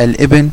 الإبن